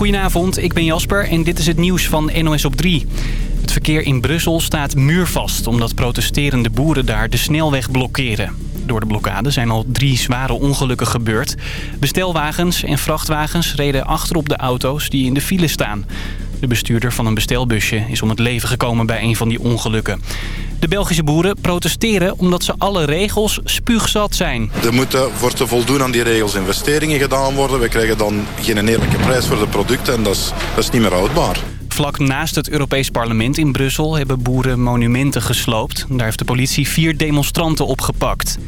Goedenavond, ik ben Jasper en dit is het nieuws van NOS op 3. Het verkeer in Brussel staat muurvast omdat protesterende boeren daar de snelweg blokkeren. Door de blokkade zijn al drie zware ongelukken gebeurd. Bestelwagens en vrachtwagens reden achterop de auto's die in de file staan. De bestuurder van een bestelbusje is om het leven gekomen bij een van die ongelukken. De Belgische boeren protesteren omdat ze alle regels spuugzat zijn. Er moeten voor te voldoen aan die regels investeringen gedaan worden. We krijgen dan geen eerlijke prijs voor de producten en dat is, dat is niet meer houdbaar. Vlak naast het Europees Parlement in Brussel hebben boeren monumenten gesloopt. Daar heeft de politie vier demonstranten opgepakt.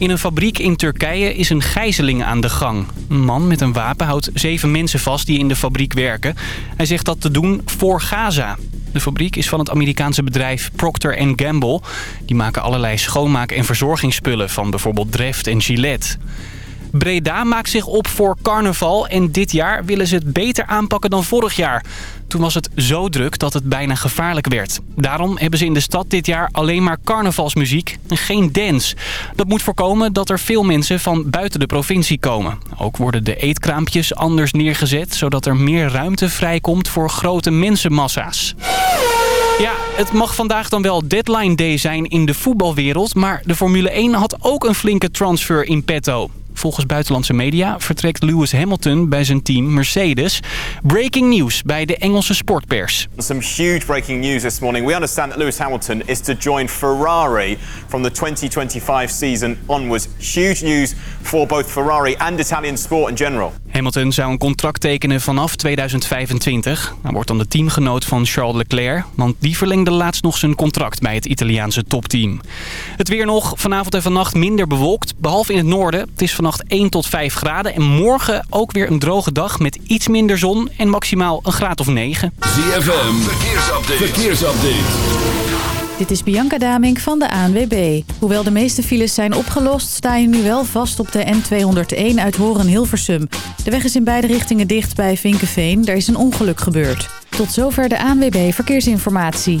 In een fabriek in Turkije is een gijzeling aan de gang. Een man met een wapen houdt zeven mensen vast die in de fabriek werken. Hij zegt dat te doen voor Gaza. De fabriek is van het Amerikaanse bedrijf Procter Gamble. Die maken allerlei schoonmaak- en verzorgingsspullen van bijvoorbeeld Dreft en Gillette. Breda maakt zich op voor carnaval en dit jaar willen ze het beter aanpakken dan vorig jaar. Toen was het zo druk dat het bijna gevaarlijk werd. Daarom hebben ze in de stad dit jaar alleen maar carnavalsmuziek en geen dance. Dat moet voorkomen dat er veel mensen van buiten de provincie komen. Ook worden de eetkraampjes anders neergezet... zodat er meer ruimte vrijkomt voor grote mensenmassa's. Ja, het mag vandaag dan wel deadline day zijn in de voetbalwereld... maar de Formule 1 had ook een flinke transfer in petto. Volgens buitenlandse media vertrekt Lewis Hamilton bij zijn team Mercedes. Breaking news bij de Engelse sportpers. Some huge breaking news this morning. We understand that Lewis Hamilton is to join Ferrari from the 2025 season onwards. Huge news for both Ferrari and Italian sport in general. Hamilton zou een contract tekenen vanaf 2025. Hij wordt dan de teamgenoot van Charles Leclerc... want die verlengde laatst nog zijn contract bij het Italiaanse topteam. Het weer nog, vanavond en vannacht minder bewolkt, behalve in het noorden. Het is vannacht 1 tot 5 graden en morgen ook weer een droge dag... met iets minder zon en maximaal een graad of 9. ZFM, verkeersupdate. verkeersupdate. Dit is Bianca Damink van de ANWB. Hoewel de meeste files zijn opgelost, sta je nu wel vast op de N201 uit Horen-Hilversum. De weg is in beide richtingen dicht bij Vinkenveen. Daar is een ongeluk gebeurd. Tot zover de ANWB Verkeersinformatie.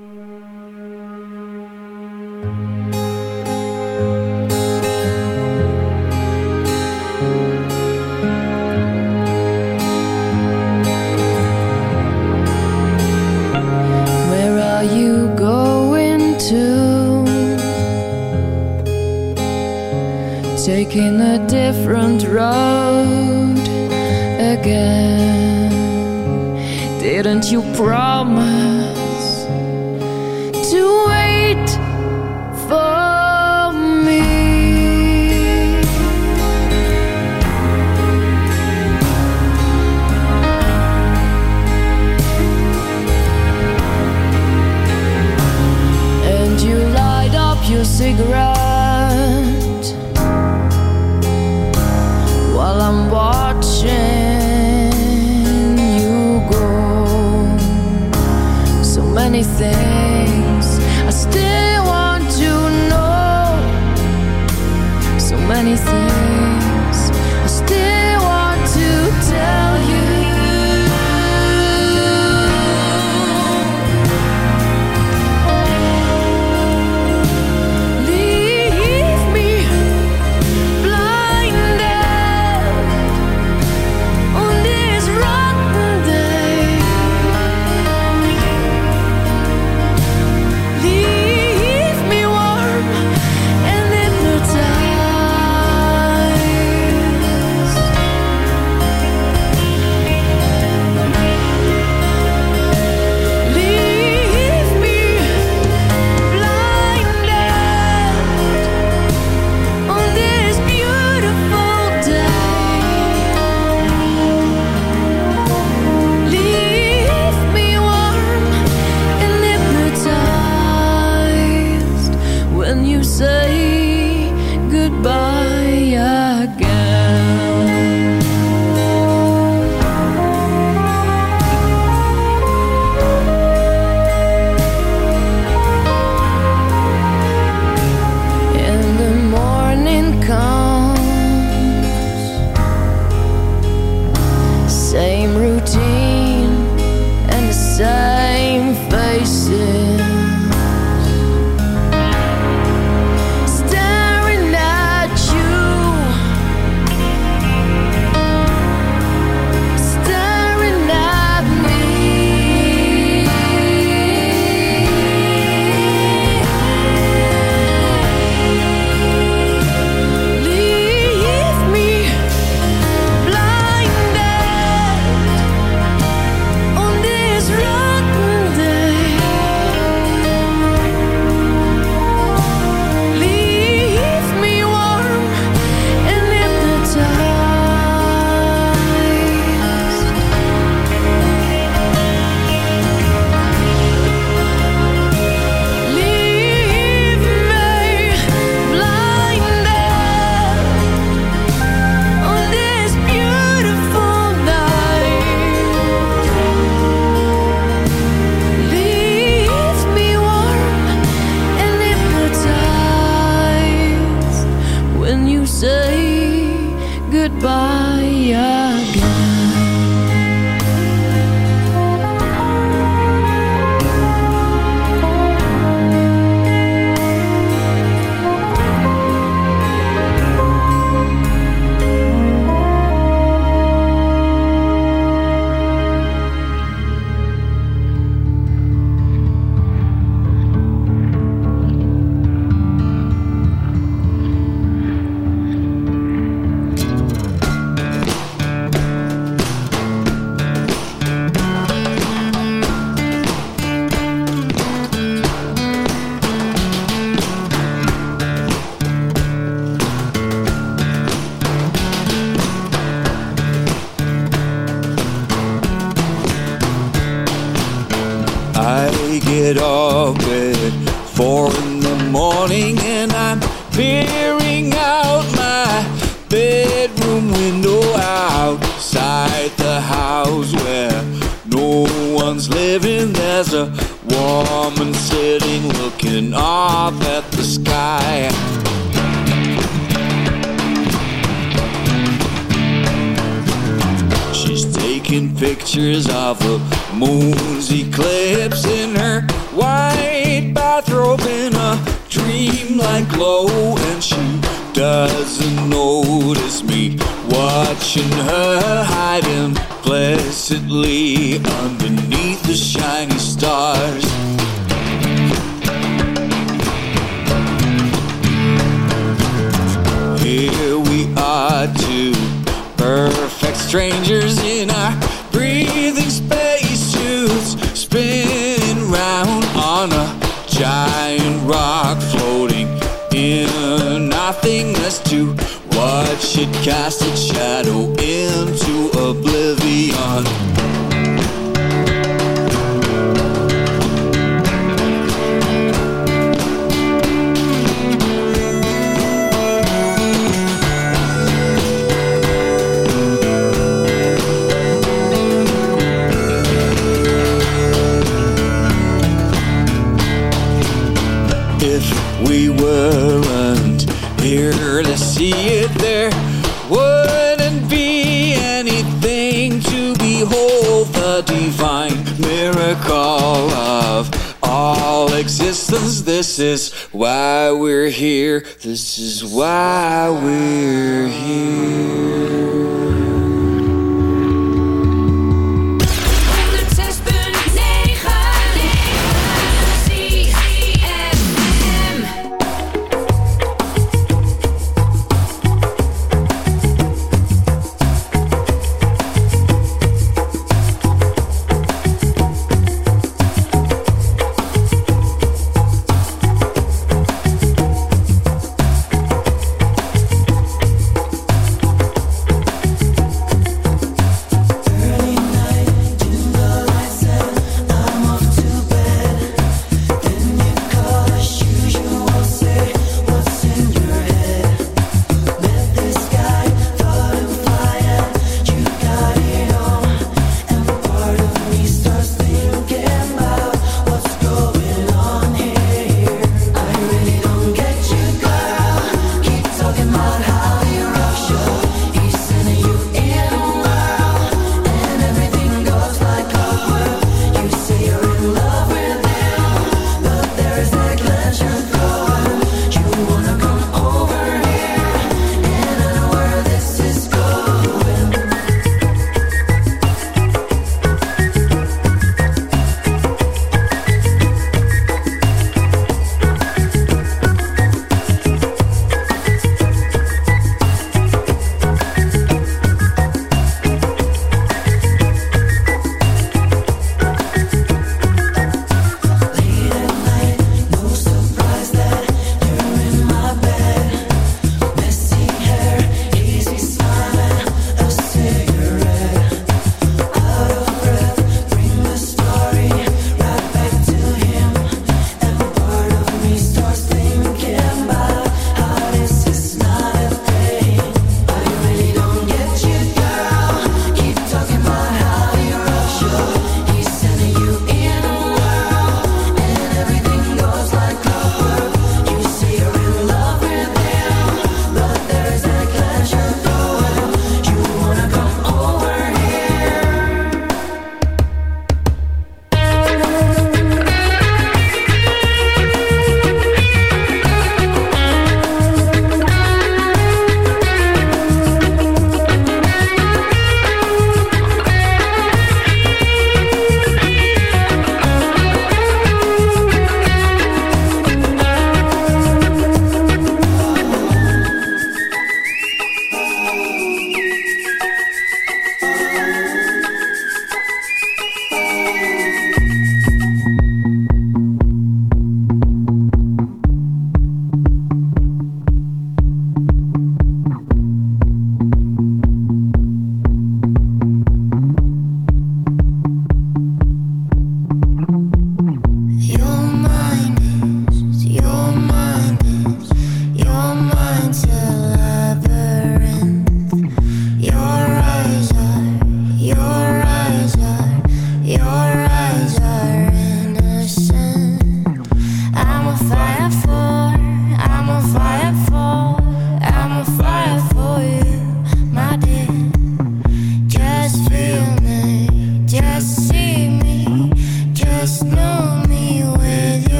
Taking a different road again. Didn't you promise to wait for I get up at four in the morning and I'm peering out my bedroom window outside the house where no one's living. There's a woman sitting looking up at the sky. Taking pictures of the moon's eclipse in her white bathrobe in a dreamlike glow, and she doesn't notice me watching her hiding placidly underneath the shiny stars. Here we are, two perfect strangers in our breathing spacesuits, spinning round on a giant rock floating in nothingness to watch it cast its shadow into oblivion. It, there wouldn't be anything to behold. The divine miracle of all existence. This is why we're here. This is why we're here.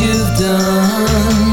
You've done.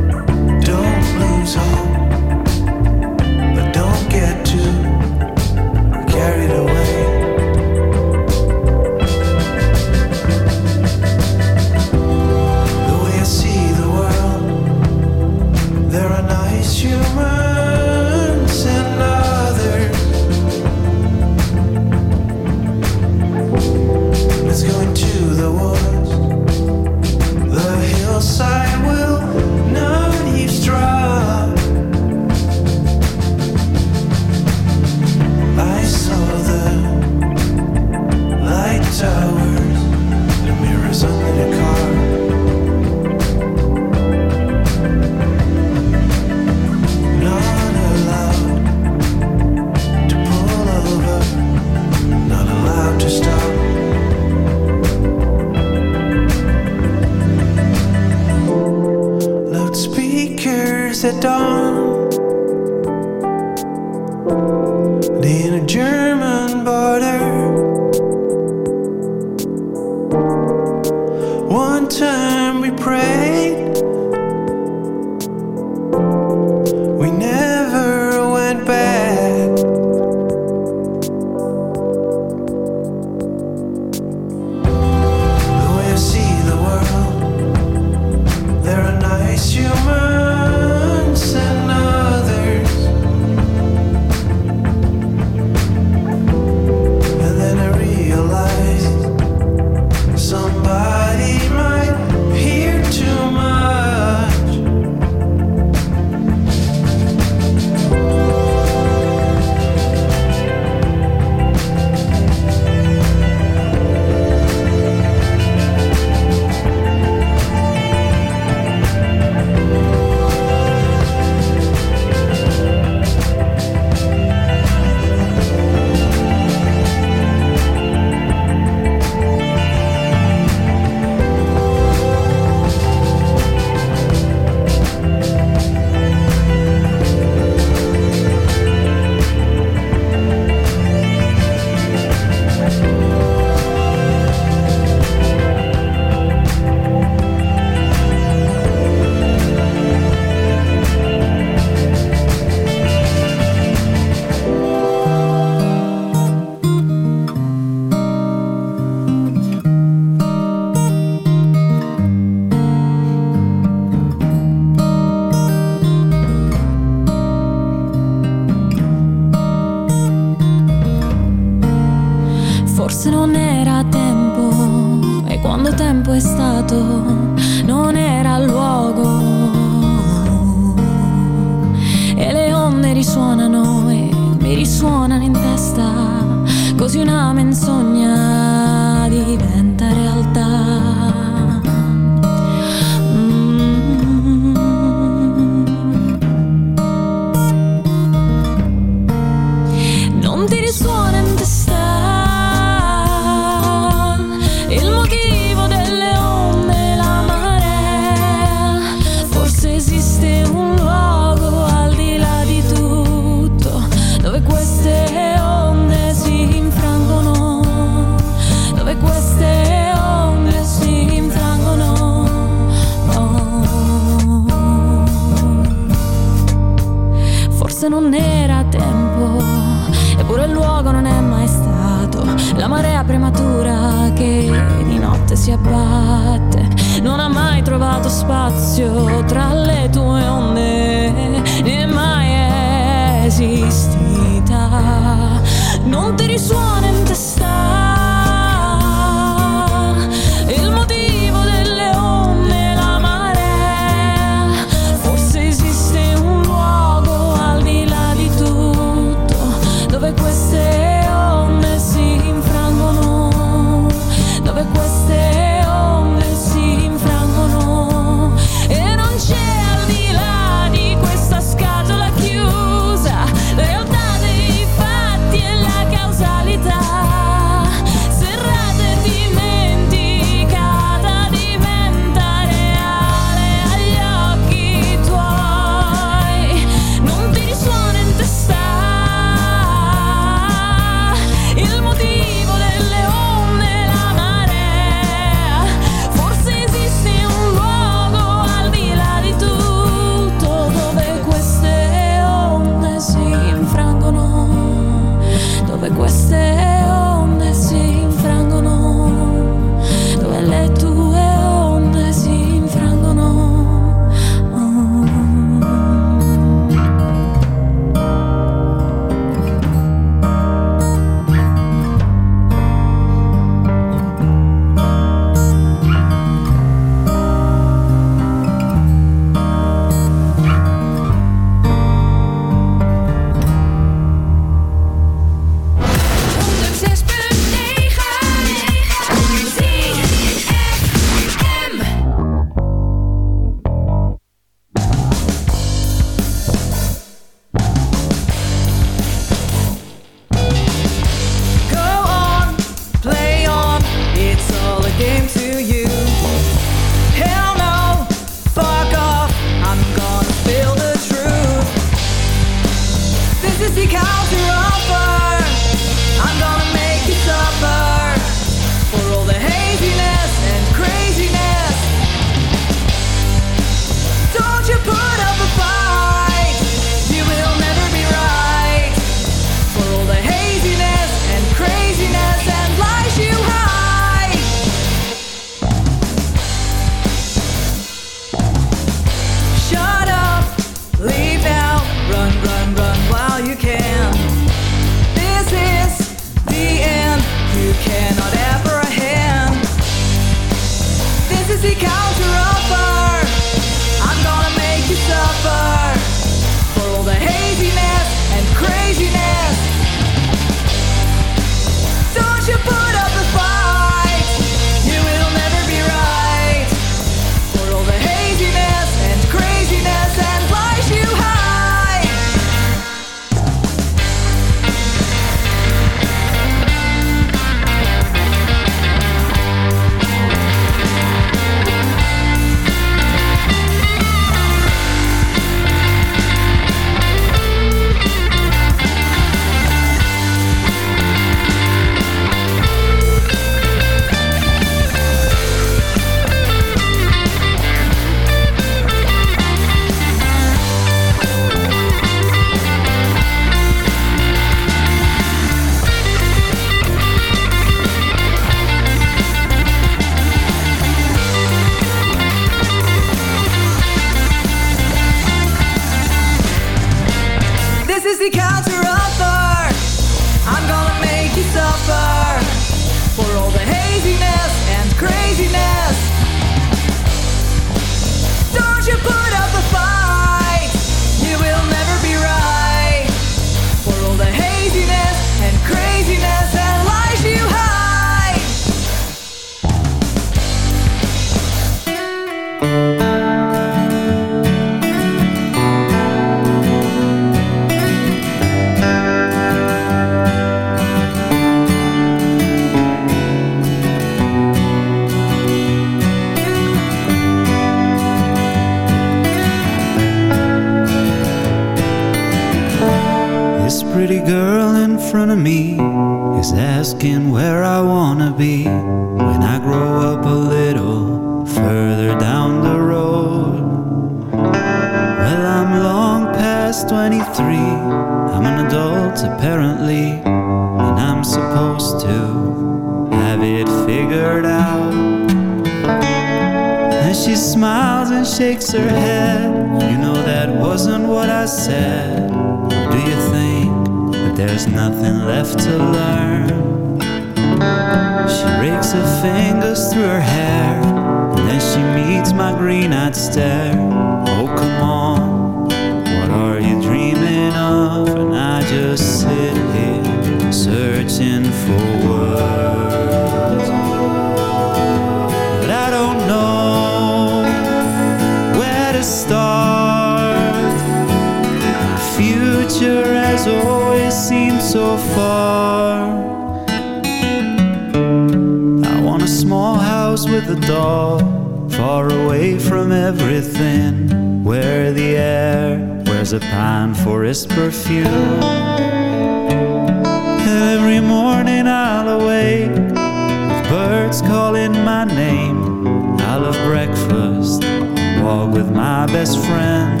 my best friend.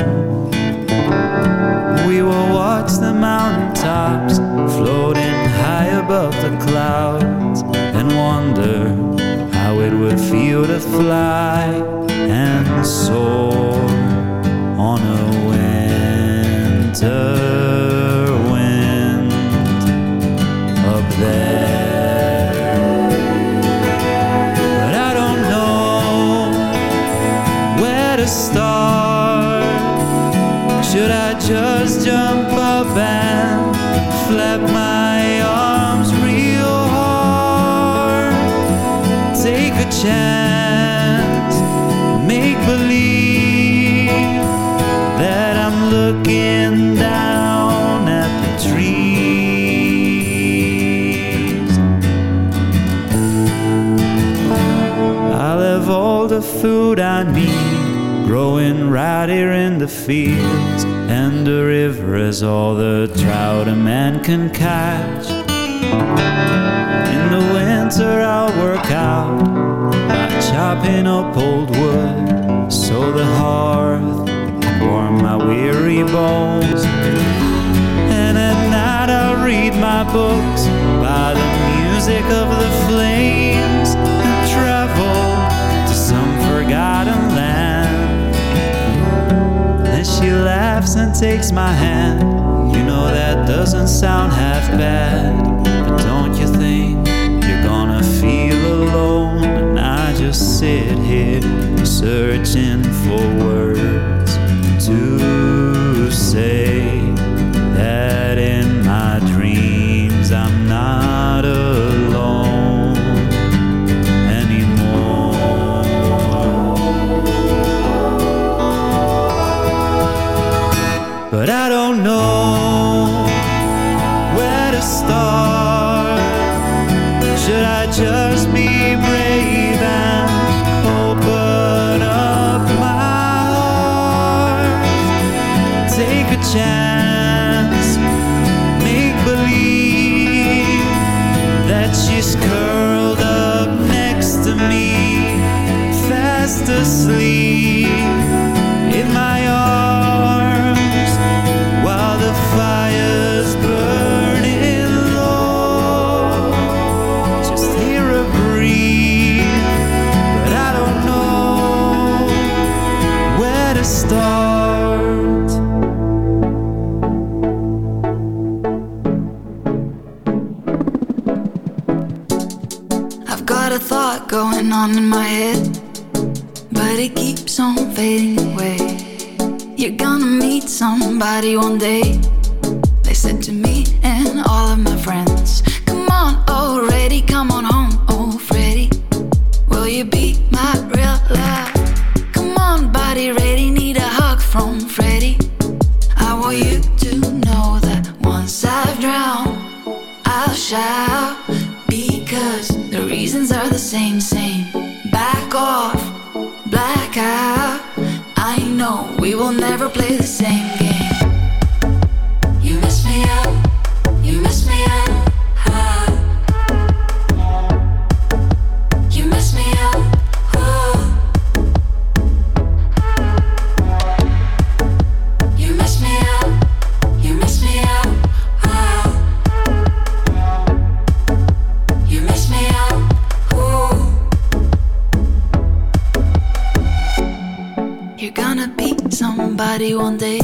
We will watch the mountaintops floating high above the clouds and wonder how it would feel to fly. the fields and the river is all the trout a man can catch. In the winter I'll work out by chopping up old wood so the hearth can warm my weary bones. And at night I'll read my books by the music of the flame. She laughs and takes my hand. You know that doesn't sound half bad. But don't you think you're gonna feel alone? And I just sit here searching for words to say that in Monday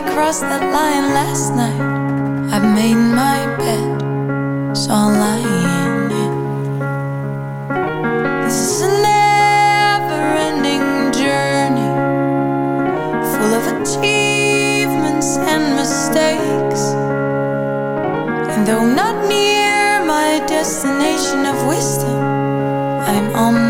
I crossed that line last night. I made my bed, so I'll lie in it. This is a never-ending journey, full of achievements and mistakes. And though not near my destination of wisdom, I'm on.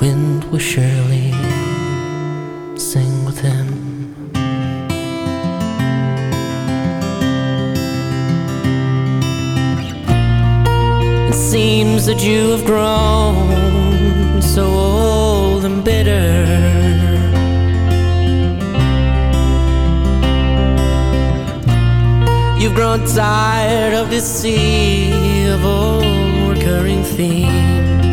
Wind will surely sing with him. It seems that you have grown so old and bitter. You've grown tired of this sea of old recurring themes.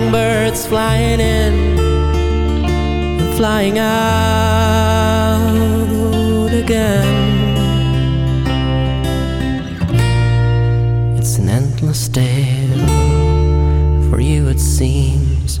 All the young birds flying in and flying out again. It's an endless tale for you, it seems.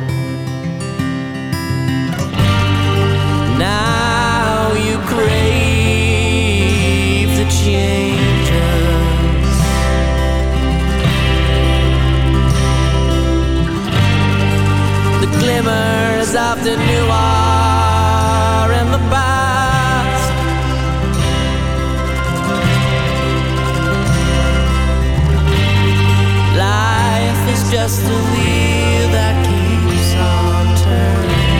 Glimmers you are in the past. Life is just a wheel that keeps on turning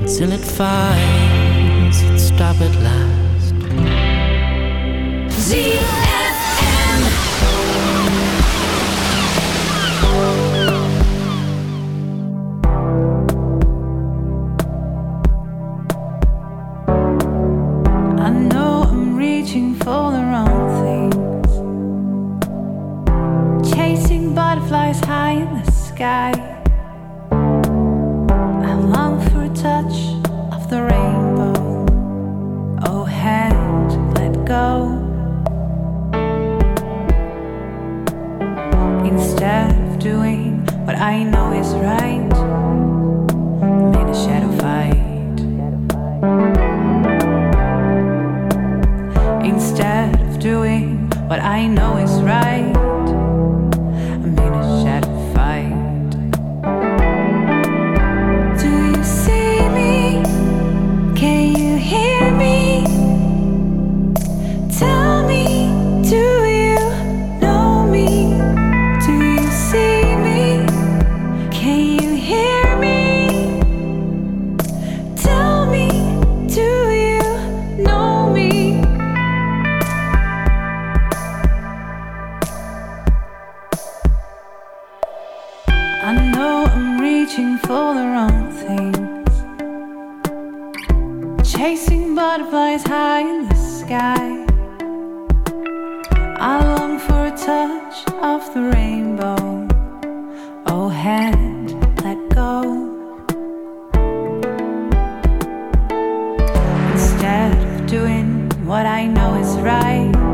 until it finds its stop at last. I What I know is right.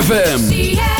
ZFM.